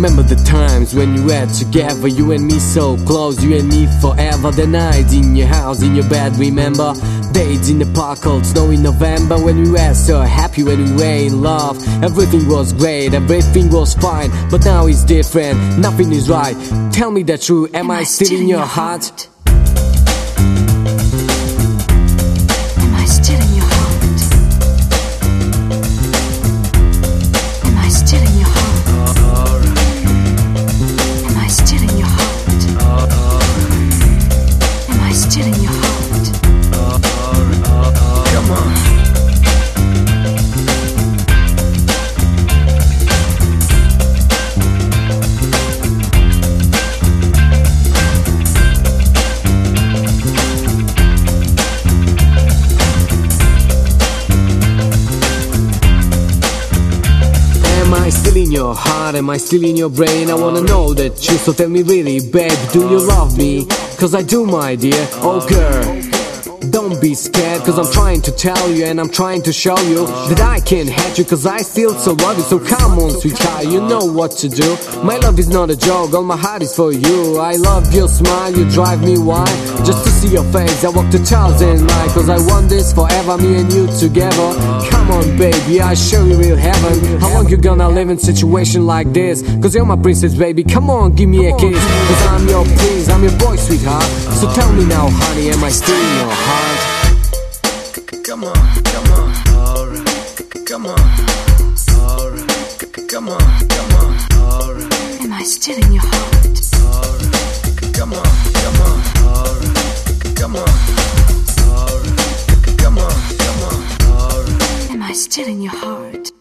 remember the times when you were together, you and me so close, you and me forever. The night in your house, in your bed, remember? Days in the park, cold snow in November when we were so happy, when we were in love. Everything was great, everything was fine, but now it's different, nothing is right. Tell me the truth, am, I still in your heart? Am still in your heart? Am I still in your brain? I wanna know that you, so tell me really, babe, do you love me? Cause I do, my dear. Oh, girl. Don't be scared, cause I'm trying to tell you and I'm trying to show you that I can hate you, cause I still so love you. So come on, sweetheart, you know what to do. My love is not a joke, all my heart is for you. I love your smile, you drive me wild. Just to see your face, I walked a thousand miles, cause I want this forever, me and you together. Come on, baby, I show you real heaven. How long you gonna live in situation like this? Cause you're my princess, baby, come on, give me a kiss. Cause I'm your prince, I'm your boy, sweetheart. So tell me now, honey, am I still your heart? Come on, come on, alright. Come on, alright. Come on, come on, alright. Am I still in your heart? Come on, come on, alright. Come on, alright. Come on, come on, alright. Am I still in your heart?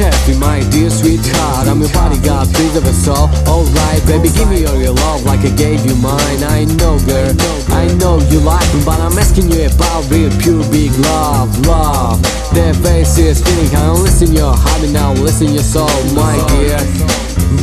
Listen carefully, my dear sweetheart. I'm your bodyguard, please of us all. Alright, baby, give me all your love like I gave you mine. I know, girl, I know you like me, but I'm asking you about real, pure, big love, love. Their face is feeling, I don't listen your heart and now listen your soul, my dear.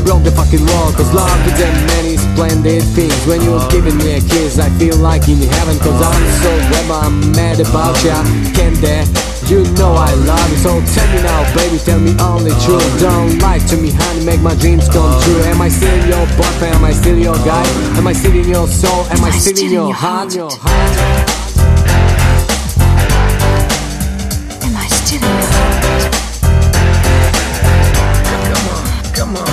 Broke the fucking law, cause love is a many splendid things. When you're giving me a kiss, I feel like in heaven, cause I'm so glad I'm mad about ya. Can't there? You know I love you, so tell me now, baby, tell me only truth. Oh. Don't lie to me, honey, make my dreams come oh. true. Am I still your boyfriend? Am I still your guy? Am I still in your soul? Am I still in your heart? Your heart? Am I still your heart? Come on, come on.